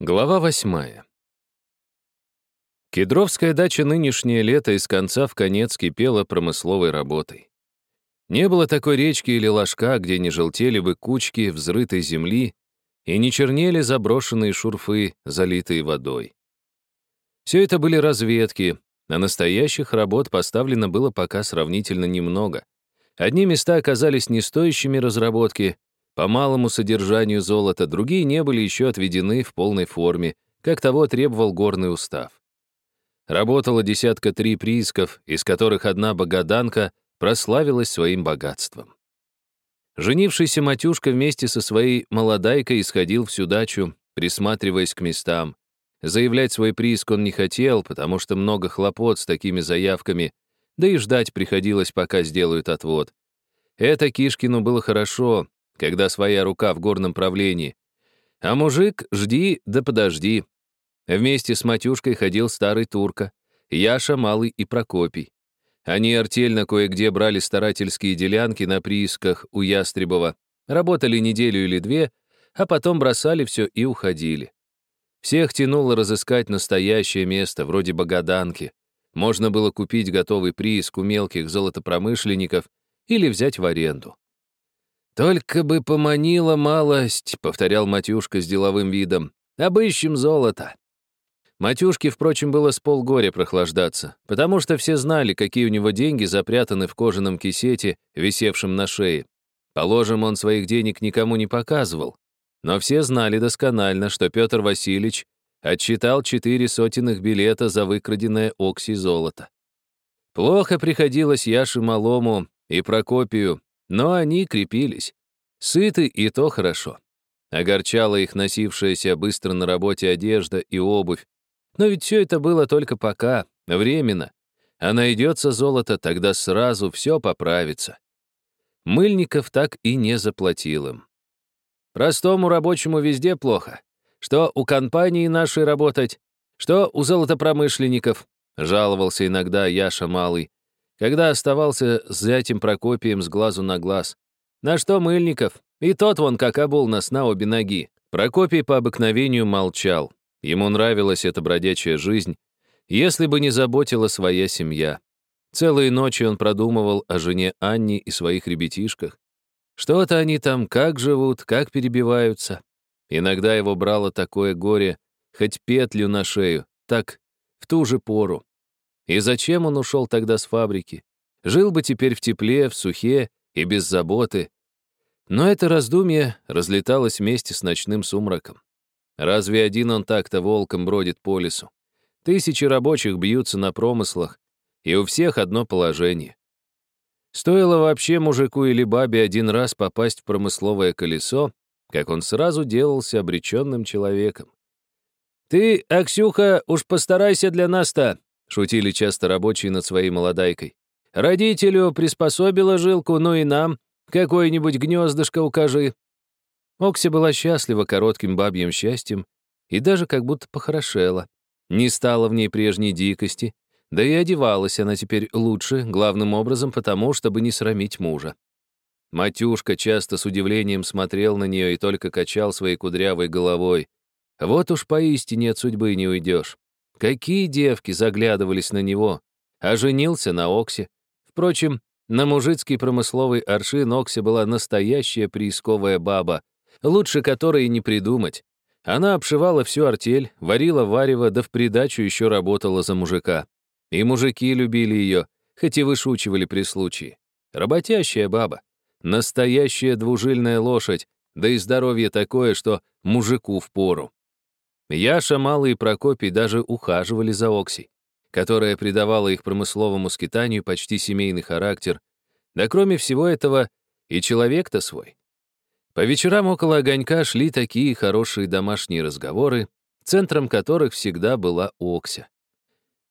Глава восьмая. Кедровская дача нынешнее лето из конца в конец кипела промысловой работой. Не было такой речки или ложка, где не желтели бы кучки взрытой земли и не чернели заброшенные шурфы, залитые водой. Все это были разведки, а настоящих работ поставлено было пока сравнительно немного. Одни места оказались не стоящими разработки, по малому содержанию золота, другие не были еще отведены в полной форме, как того требовал горный устав. Работало десятка три приисков, из которых одна богаданка прославилась своим богатством. Женившийся Матюшка вместе со своей молодайкой исходил всю дачу, присматриваясь к местам. Заявлять свой прииск он не хотел, потому что много хлопот с такими заявками, да и ждать приходилось, пока сделают отвод. Это Кишкину было хорошо, когда своя рука в горном правлении. А мужик, жди да подожди. Вместе с Матюшкой ходил старый турка, Яша, Малый и Прокопий. Они артельно кое-где брали старательские делянки на приисках у Ястребова, работали неделю или две, а потом бросали все и уходили. Всех тянуло разыскать настоящее место, вроде Богаданки. Можно было купить готовый прииск у мелких золотопромышленников или взять в аренду. «Только бы поманила малость», — повторял Матюшка с деловым видом. «Обыщем золото». Матюшке, впрочем, было с полгоря прохлаждаться, потому что все знали, какие у него деньги запрятаны в кожаном кисете, висевшем на шее. Положим, он своих денег никому не показывал. Но все знали досконально, что Петр Васильевич отчитал четыре сотенных билета за выкраденное Окси золото. Плохо приходилось Яше Малому и Прокопию, но они крепились. Сыты, и то хорошо. Огорчала их носившаяся быстро на работе одежда и обувь. Но ведь все это было только пока, временно. А найдется золото, тогда сразу все поправится. Мыльников так и не заплатил им. Простому рабочему везде плохо. Что у компании нашей работать, что у золотопромышленников, жаловался иногда Яша Малый, когда оставался с зятем Прокопием с глазу на глаз. На что Мыльников? И тот вон как обул нас на обе ноги. Прокопий по обыкновению молчал. Ему нравилась эта бродячая жизнь, если бы не заботила своя семья. Целые ночи он продумывал о жене Анне и своих ребятишках. Что-то они там как живут, как перебиваются. Иногда его брало такое горе, хоть петлю на шею, так в ту же пору. И зачем он ушел тогда с фабрики? Жил бы теперь в тепле, в сухе и без заботы. Но это раздумье разлеталось вместе с ночным сумраком. Разве один он так-то волком бродит по лесу? Тысячи рабочих бьются на промыслах, и у всех одно положение. Стоило вообще мужику или бабе один раз попасть в промысловое колесо, как он сразу делался обреченным человеком. «Ты, Аксюха, уж постарайся для нас-то», Шутили часто рабочие над своей молодайкой. «Родителю приспособила жилку, ну и нам. Какое-нибудь гнездышко укажи». Окси была счастлива коротким бабьим счастьем и даже как будто похорошела. Не стало в ней прежней дикости, да и одевалась она теперь лучше, главным образом потому, чтобы не срамить мужа. Матюшка часто с удивлением смотрел на нее и только качал своей кудрявой головой. Вот уж поистине от судьбы не уйдешь. Какие девки заглядывались на него, а женился на Оксе. Впрочем, на мужицкий промысловый аршин Оксе была настоящая приисковая баба, лучше которой не придумать. Она обшивала всю артель, варила варево, да в придачу еще работала за мужика. И мужики любили ее, хоть и вышучивали при случае. Работящая баба. Настоящая двужильная лошадь, да и здоровье такое, что мужику впору. Яша, Малый и Прокопий даже ухаживали за Оксей, которая придавала их промысловому скитанию почти семейный характер, да кроме всего этого и человек-то свой. По вечерам около огонька шли такие хорошие домашние разговоры, центром которых всегда была Окся.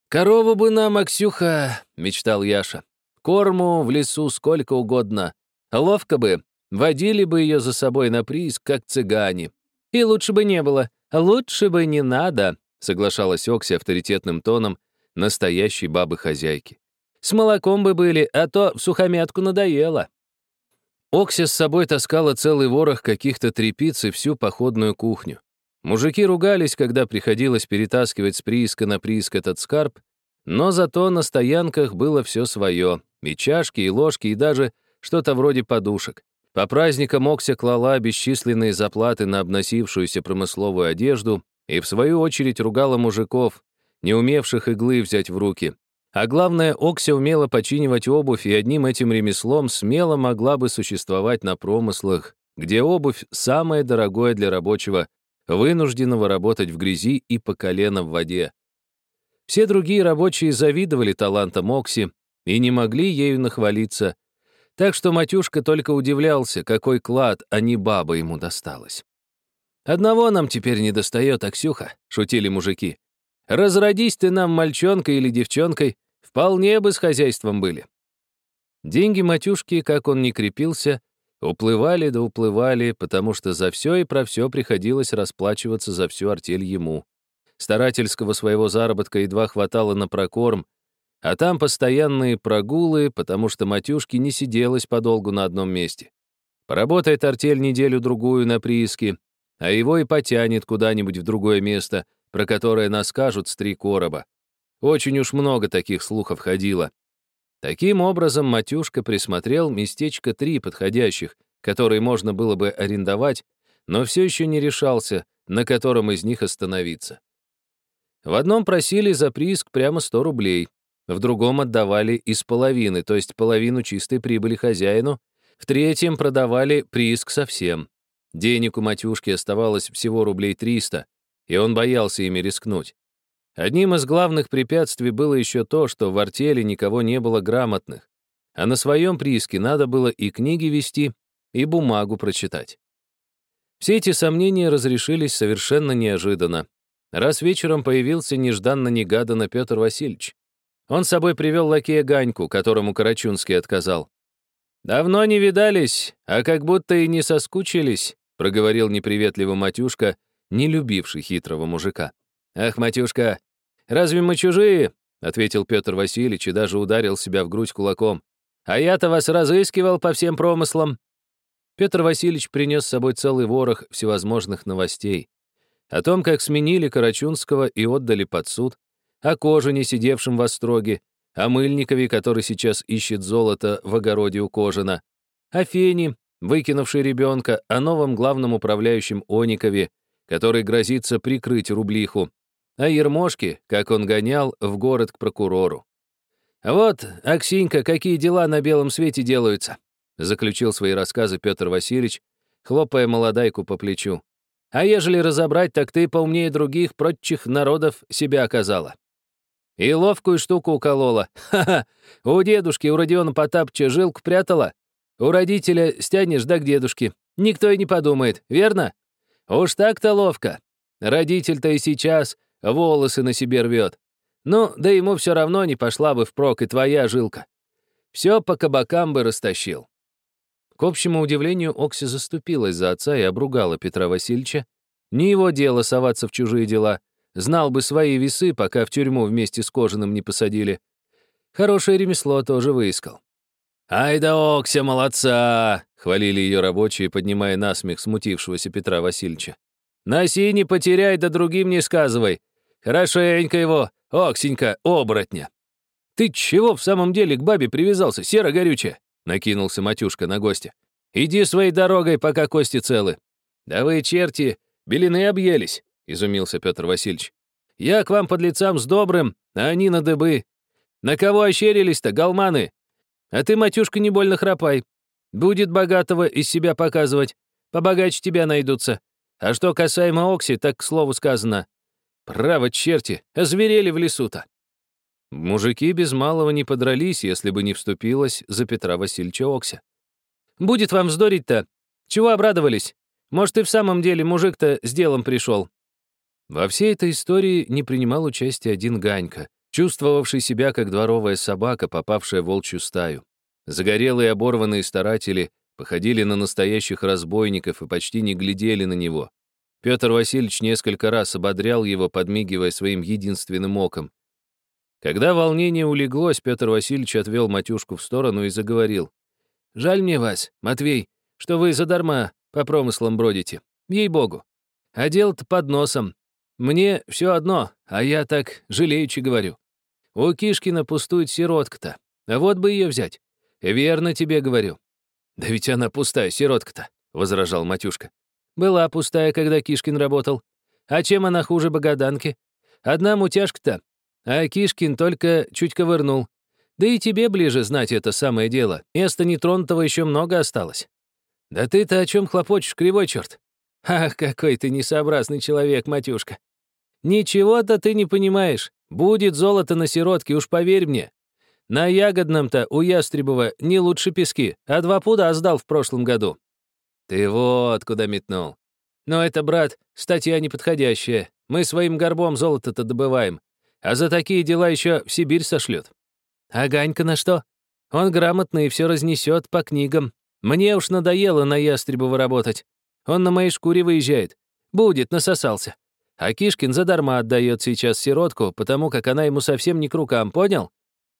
«Корову бы нам, Аксюха!» — мечтал Яша. «Корму в лесу сколько угодно. Ловко бы, водили бы ее за собой на приз, как цыгане. И лучше бы не было. «Лучше бы не надо», — соглашалась Окси авторитетным тоном настоящей бабы-хозяйки. «С молоком бы были, а то в сухомятку надоело». Окси с собой таскала целый ворох каких-то трепиц и всю походную кухню. Мужики ругались, когда приходилось перетаскивать с прииска на прииск этот скарб, но зато на стоянках было все свое, и чашки, и ложки, и даже что-то вроде подушек. По праздникам Окся клала бесчисленные заплаты на обносившуюся промысловую одежду и, в свою очередь, ругала мужиков, не умевших иглы взять в руки. А главное, Окся умела починивать обувь, и одним этим ремеслом смело могла бы существовать на промыслах, где обувь — самое дорогое для рабочего, вынужденного работать в грязи и по колено в воде. Все другие рабочие завидовали талантам Окси и не могли ею нахвалиться, так что Матюшка только удивлялся, какой клад, а не баба ему досталась. «Одного нам теперь не достает, Аксюха», — шутили мужики. «Разродись ты нам мальчонкой или девчонкой, вполне бы с хозяйством были». Деньги Матюшки, как он ни крепился, Уплывали да уплывали, потому что за все и про все приходилось расплачиваться за всю артель ему. Старательского своего заработка едва хватало на прокорм, а там постоянные прогулы, потому что матюшке не сиделось подолгу на одном месте. Поработает артель неделю-другую на прииске, а его и потянет куда-нибудь в другое место, про которое нас скажут с три короба. Очень уж много таких слухов ходило. Таким образом, Матюшка присмотрел местечко три подходящих, которые можно было бы арендовать, но все еще не решался, на котором из них остановиться. В одном просили за прииск прямо 100 рублей, в другом отдавали из половины, то есть половину чистой прибыли хозяину, в третьем продавали прииск совсем. Денег у Матюшки оставалось всего рублей 300, и он боялся ими рискнуть. Одним из главных препятствий было еще то, что в артели никого не было грамотных, а на своем прииске надо было и книги вести, и бумагу прочитать. Все эти сомнения разрешились совершенно неожиданно. Раз вечером появился нежданно-негаданно Петр Васильевич. Он с собой привел лакея Ганьку, которому Карачунский отказал. «Давно не видались, а как будто и не соскучились», проговорил неприветливо Матюшка, не любивший хитрого мужика. «Ах, матюшка, разве мы чужие?» — ответил Петр Васильевич и даже ударил себя в грудь кулаком. «А я-то вас разыскивал по всем промыслам». Петр Васильевич принес с собой целый ворох всевозможных новостей. О том, как сменили Карачунского и отдали под суд, о Кожине, сидевшем в Остроге, о Мыльникове, который сейчас ищет золото в огороде у Кожина, о Фене, выкинувшей ребенка, о новом главном управляющем Оникове, который грозится прикрыть рублиху, а Ермошке, как он гонял, в город к прокурору. «Вот, Аксинька, какие дела на белом свете делаются», заключил свои рассказы Петр Васильевич, хлопая молодайку по плечу. «А ежели разобрать, так ты поумнее других прочих народов себя оказала. И ловкую штуку уколола. Ха-ха! У дедушки, у Родиона Потапча жилку прятала. У родителя стянешь да к дедушке. Никто и не подумает, верно? Уж так-то ловко. Родитель-то и сейчас волосы на себе рвет. Ну, да ему все равно не пошла бы впрок и твоя жилка. Все по кабакам бы растащил. К общему удивлению, Окси заступилась за отца и обругала Петра Васильевича. Не его дело соваться в чужие дела. Знал бы свои весы, пока в тюрьму вместе с Кожаным не посадили. Хорошее ремесло тоже выискал. «Ай да Окся, молодца!» — хвалили ее рабочие, поднимая насмех смутившегося Петра Васильевича. «Носи, не потеряй, да другим не сказывай. Хорошенько его, Оксенька, оборотня. Ты чего в самом деле к бабе привязался, сера горючая? Накинулся Матюшка на гостя. Иди своей дорогой, пока кости целы. Да вы, черти, белины объелись, изумился Петр Васильевич. Я к вам под лицам с добрым, а они на дыбы. На кого ощерились-то, галманы? А ты, Матюшка, не больно храпай. Будет богатого из себя показывать. Побогаче тебя найдутся. А что касаемо Окси, так к слову сказано. Право, черти, озверели в лесу-то. Мужики без малого не подрались, если бы не вступилась за Петра Васильевича Окся. «Будет вам вздорить-то? Чего обрадовались? Может, и в самом деле мужик-то с делом пришел?» Во всей этой истории не принимал участия один Ганька, чувствовавший себя как дворовая собака, попавшая в волчью стаю. Загорелые оборванные старатели походили на настоящих разбойников и почти не глядели на него. Петр Васильевич несколько раз ободрял его, подмигивая своим единственным оком. Когда волнение улеглось, Петр Васильевич отвел матюшку в сторону и заговорил. «Жаль мне вас, Матвей, что вы задарма по промыслам бродите. Ей-богу. А дело-то под носом. Мне все одно, а я так жалеючи говорю. У Кишкина пустует сиротка-то. А вот бы ее взять. Верно тебе говорю. Да ведь она пустая, сиротка-то, возражал Матюшка. Была пустая, когда Кишкин работал. А чем она хуже богоданки? Одна мутяшка-то, а Кишкин только чуть ковырнул. Да и тебе ближе знать это самое дело. Места нетронутого еще много осталось. Да ты-то о чем хлопочешь, кривой черт? Ах, какой ты несообразный человек, матюшка. Ничего-то ты не понимаешь. Будет золото на сиротке, уж поверь мне. На ягодном-то у Ястребова не лучше пески, а два пуда сдал в прошлом году. Ты вот куда метнул. Но это, брат, статья неподходящая. Мы своим горбом золото-то добываем. А за такие дела еще в Сибирь сошлют. А Ганька на что? Он грамотный и все разнесет по книгам. Мне уж надоело на Ястребова работать. Он на моей шкуре выезжает. Будет, насосался. А Кишкин задарма отдает сейчас сиротку, потому как она ему совсем не к рукам, понял?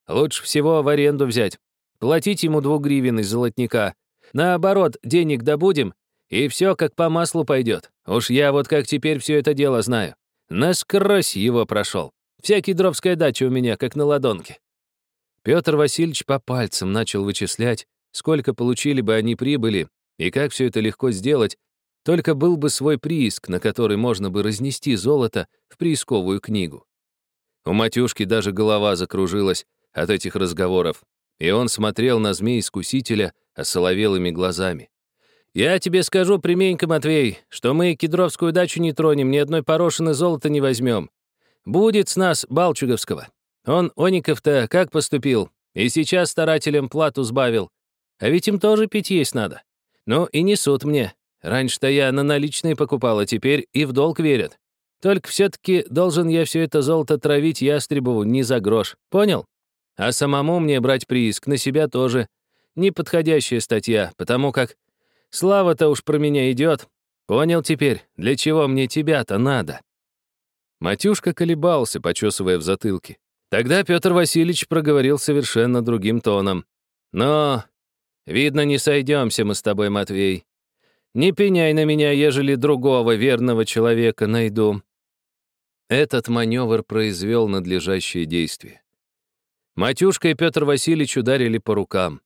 Лучше всего в аренду взять. Платить ему двух гривен из золотника. Наоборот, денег добудем, и все как по маслу пойдет. Уж я вот как теперь все это дело знаю. Насквозь его прошел. Вся кедровская дача у меня как на ладонке. Петр Васильевич по пальцам начал вычислять, сколько получили бы они прибыли, и как все это легко сделать, только был бы свой прииск, на который можно бы разнести золото в приисковую книгу. У Матюшки даже голова закружилась от этих разговоров, и он смотрел на змей-искусителя осоловелыми глазами. «Я тебе скажу пряменько, Матвей, что мы кедровскую дачу не тронем, ни одной порошины золота не возьмем. Будет с нас Балчуговского. Он, Оников-то, как поступил? И сейчас старателям плату сбавил. А ведь им тоже пить есть надо. Ну и несут мне. Раньше-то я на наличные покупал, а теперь и в долг верят. Только все-таки должен я все это золото травить Ястребову не за грош. Понял? А самому мне брать прииск на себя тоже. Неподходящая статья, потому как слава-то уж про меня идет. Понял теперь, для чего мне тебя-то надо?» Матюшка колебался, почесывая в затылке. Тогда Петр Васильевич проговорил совершенно другим тоном. «Но, видно, не сойдемся мы с тобой, Матвей. Не пеняй на меня, ежели другого верного человека найду». Этот маневр произвел надлежащее действие. Матюшка и Петр Васильевич ударили по рукам.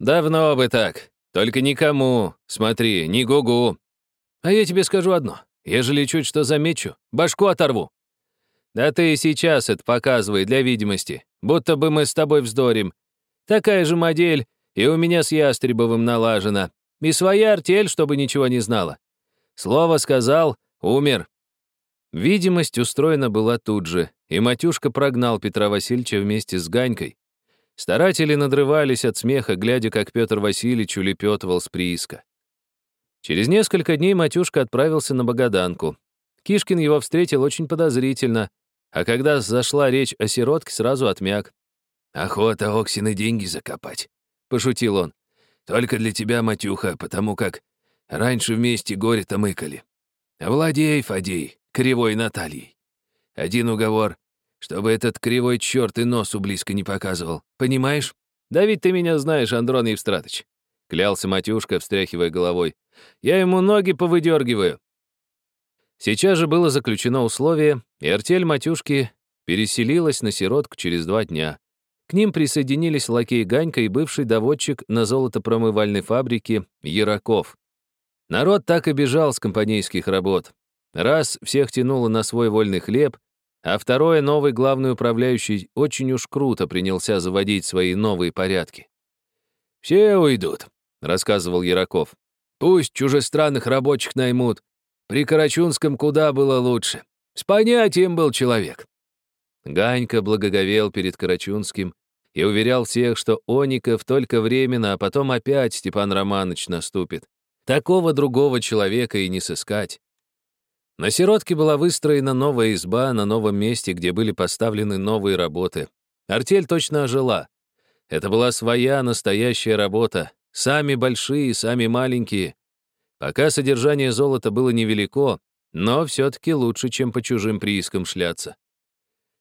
«Давно бы так. Только никому. Смотри, не гугу. А я тебе скажу одно. Ежели чуть что замечу, башку оторву». «Да ты и сейчас это показывай для видимости, будто бы мы с тобой вздорим. Такая же модель, и у меня с Ястребовым налажена. И своя артель, чтобы ничего не знала. Слово сказал, умер. Видимость устроена была тут же, и Матюшка прогнал Петра Васильевича вместе с Ганькой. Старатели надрывались от смеха, глядя, как Петр Васильевич улепетывал с прииска. Через несколько дней Матюшка отправился на Богаданку. Кишкин его встретил очень подозрительно, а когда зашла речь о сиротке, сразу отмяк. «Охота Оксины деньги закопать», — пошутил он. Только для тебя, Матюха, потому как раньше вместе горе-то мыкали. Владей, Фадей, кривой Натальей. Один уговор, чтобы этот кривой черт и носу близко не показывал. Понимаешь? Да ведь ты меня знаешь, Андрон Евстратыч. Клялся Матюшка, встряхивая головой. Я ему ноги повыдергиваю. Сейчас же было заключено условие, и артель Матюшки переселилась на сиротку через два дня. К ним присоединились лакей Ганька и бывший доводчик на золотопромывальной фабрике Яраков. Народ так и бежал с компанейских работ. Раз всех тянуло на свой вольный хлеб, а второе новый главный управляющий очень уж круто принялся заводить свои новые порядки. «Все уйдут», — рассказывал Яраков. «Пусть чужестранных рабочих наймут. При Карачунском куда было лучше. С понятием был человек. Ганька благоговел перед Карачунским и уверял всех, что Оников только временно, а потом опять Степан Романович наступит. Такого другого человека и не сыскать. На Сиротке была выстроена новая изба на новом месте, где были поставлены новые работы. Артель точно ожила. Это была своя настоящая работа. Сами большие, сами маленькие. Пока содержание золота было невелико, но все-таки лучше, чем по чужим приискам шляться.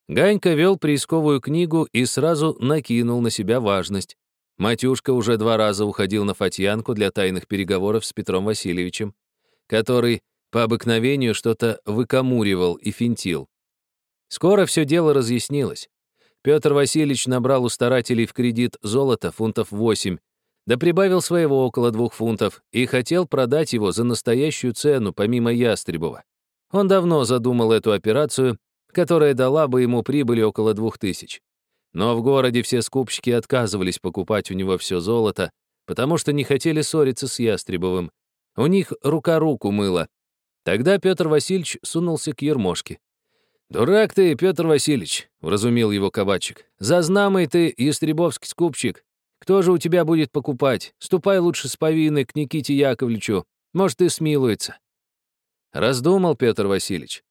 Ганька вел приисковую книгу и сразу накинул на себя важность. Матюшка уже два раза уходил на Фатьянку для тайных переговоров с Петром Васильевичем, который по обыкновению что-то выкомуривал и финтил. Скоро все дело разъяснилось. Петр Васильевич набрал у старателей в кредит золото фунтов 8, да прибавил своего около двух фунтов и хотел продать его за настоящую цену, помимо Ястребова. Он давно задумал эту операцию, которая дала бы ему прибыли около двух тысяч. Но в городе все скупщики отказывались покупать у него все золото, потому что не хотели ссориться с Ястребовым. У них рука руку мыла. Тогда Петр Васильевич сунулся к Ермошке. «Дурак ты, Петр Васильевич», — вразумил его кабачик. «Зазнамый ты, ястребовский скупщик. Кто же у тебя будет покупать? Ступай лучше с повинной к Никите Яковлевичу. Может, и смилуется». Раздумал Петр Васильевич.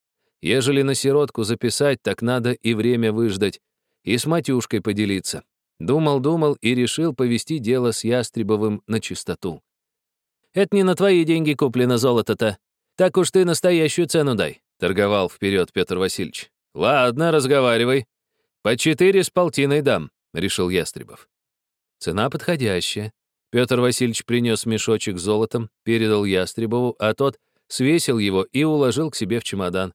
Ежели на сиротку записать, так надо и время выждать, и с матюшкой поделиться. Думал-думал и решил повести дело с Ястребовым на чистоту. «Это не на твои деньги куплено золото-то. Так уж ты настоящую цену дай», — торговал вперед Петр Васильевич. «Ладно, разговаривай. По четыре с полтиной дам», — решил Ястребов. Цена подходящая. Петр Васильевич принес мешочек с золотом, передал Ястребову, а тот свесил его и уложил к себе в чемодан.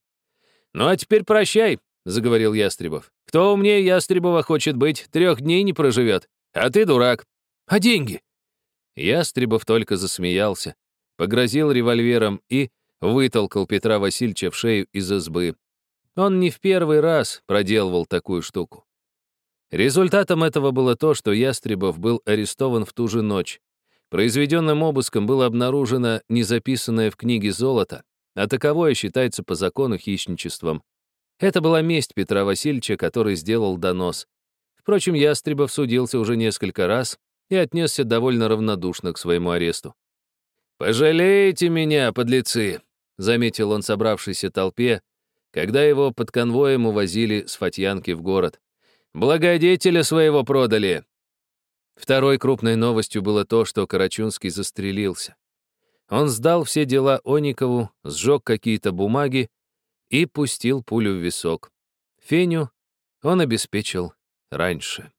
«Ну а теперь прощай», — заговорил Ястребов. «Кто умнее Ястребова хочет быть, трех дней не проживет. А ты дурак. А деньги?» Ястребов только засмеялся, погрозил револьвером и вытолкал Петра Васильевича в шею из избы. Он не в первый раз проделывал такую штуку. Результатом этого было то, что Ястребов был арестован в ту же ночь. Произведенным обыском было обнаружено незаписанное в книге золото, а таковое считается по закону хищничеством. Это была месть Петра Васильевича, который сделал донос. Впрочем, Ястребов судился уже несколько раз и отнесся довольно равнодушно к своему аресту. «Пожалейте меня, подлецы!» — заметил он собравшейся толпе, когда его под конвоем увозили с Фатьянки в город. «Благодетеля своего продали!» Второй крупной новостью было то, что Карачунский застрелился. Он сдал все дела Оникову, сжег какие-то бумаги и пустил пулю в висок. Феню он обеспечил раньше.